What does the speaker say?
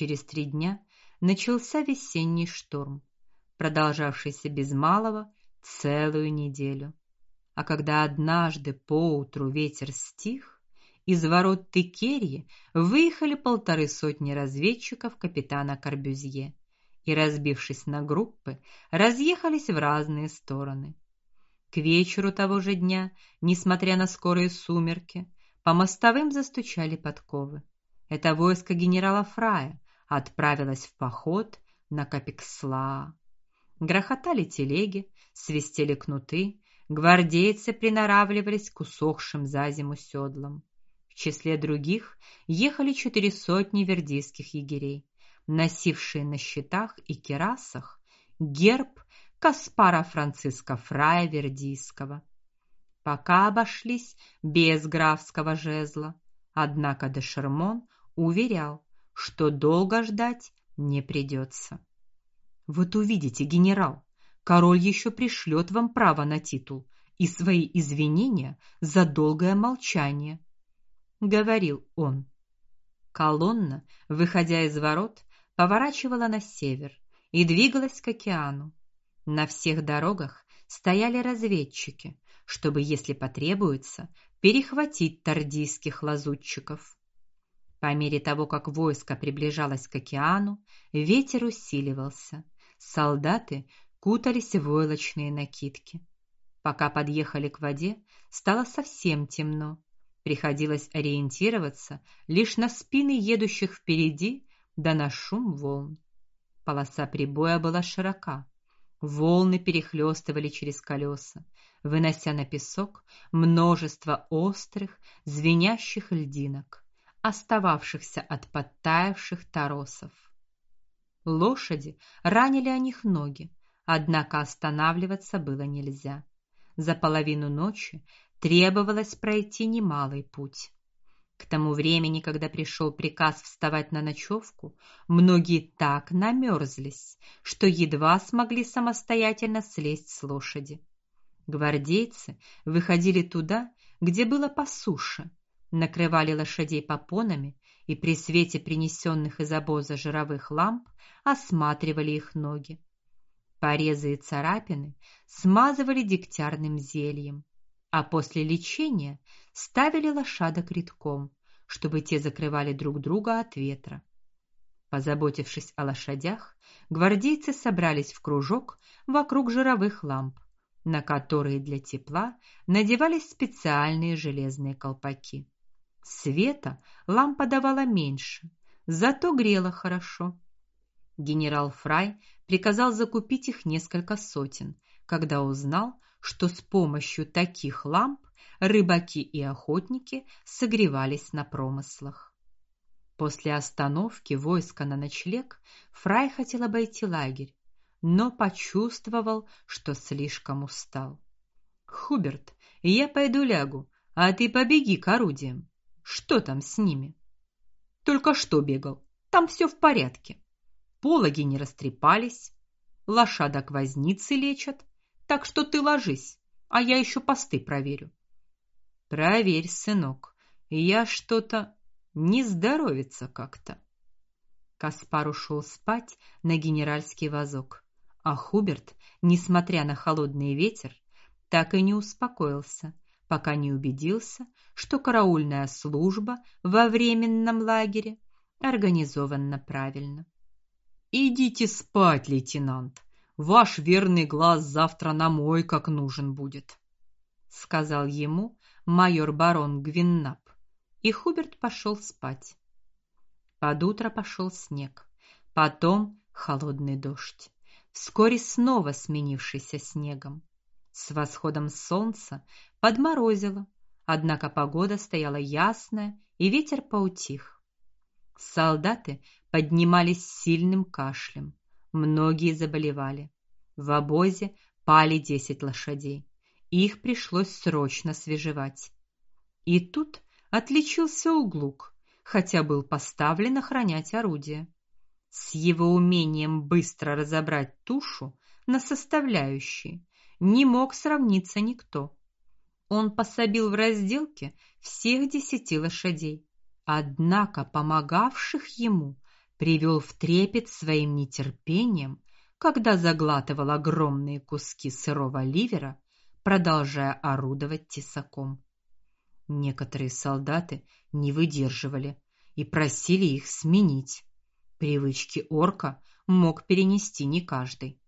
Через три дня начался весенний шторм, продолжавшийся без малого целую неделю. А когда однажды поутру ветер стих, из ворот Текерии выехали полторы сотни разведчиков капитана Карбюзье и, разбившись на группы, разъехались в разные стороны. К вечеру того же дня, несмотря на скорые сумерки, по мостовым застучали подковы. Это войско генерала Фрая отправилось в поход на Капексла. Грохотали телеги, свистели кнуты, гвардейцы приноравливались к усохшим за зиму седлам. В числе других ехали четыре сотни вердийских егерей, носившие на щитах и кирасах герб Каспара Франциска Фрая Вердийского. Пока обошлись без графского жезла, однако де Шермон уверял, что долго ждать не придется. Вот увидите, генерал, король еще пришлет вам право на титул и свои извинения за долгое молчание, говорил он. Колонна, выходя из ворот, поворачивала на север и двигалась к океану. На всех дорогах стояли разведчики, чтобы, если потребуется, перехватить тордийских лазутчиков. По мере того, как войско приближалось к океану, ветер усиливался. Солдаты кутались в войлочные накидки. Пока подъехали к воде, стало совсем темно. Приходилось ориентироваться лишь на спины едущих впереди, да на шум волн. Полоса прибоя была широка. Волны перехлестывали через колеса, вынося на песок множество острых, звенящих льдинок, остававшихся от подтаявших торосов. Лошади ранили о них ноги, однако останавливаться было нельзя. За половину ночи требовалось пройти немалый путь. К тому времени, когда пришел приказ вставать на ночевку, многие так намерзлись, что едва смогли самостоятельно слезть с лошади. Гвардейцы выходили туда, где было по суше, накрывали лошадей попонами и при свете принесенных из обоза жировых ламп осматривали их ноги. Порезы и царапины смазывали дегтярным зельем а после лечения ставили лошадок редком, чтобы те закрывали друг друга от ветра. Позаботившись о лошадях, гвардейцы собрались в кружок вокруг жировых ламп, на которые для тепла надевались специальные железные колпаки. Света лампа давала меньше, зато грела хорошо. Генерал Фрай приказал закупить их несколько сотен, когда узнал, что с помощью таких ламп рыбаки и охотники согревались на промыслах. После остановки войска на ночлег Фрай хотел обойти лагерь, но почувствовал, что слишком устал. Хуберт, я пойду лягу, а ты побеги к орудиям. Что там с ними? Только что бегал. Там все в порядке. Пологи не растрепались, лошадок возницы лечат, так что ты ложись, а я еще посты проверю. Проверь, сынок. Я что-то не здоровится как-то. Каспар ушел спать на генеральский вазок, а Хуберт, несмотря на холодный ветер, так и не успокоился, пока не убедился, что караульная служба во временном лагере организована правильно. Идите спать, лейтенант, Ваш верный глаз завтра на мой как нужен будет, сказал ему майор барон Гвиннап. И Хуберт пошел спать. Под утро пошел снег, потом холодный дождь, вскоре снова сменившийся снегом. С восходом солнца подморозило, однако погода стояла ясная, и ветер поутих. Солдаты поднимались сильным кашлем. Многие заболевали. В обозе пали десять лошадей. Их пришлось срочно свежевать. И тут отличился Углук, хотя был поставлен охранять орудие. С его умением быстро разобрать тушу на составляющие не мог сравниться никто. Он пособил в разделке всех десяти лошадей, однако помогавших ему привел в трепет своим нетерпением, когда заглатывал огромные куски сырого ливера, продолжая орудовать тесаком. Некоторые солдаты не выдерживали и просили их сменить. Привычки орка мог перенести не каждый.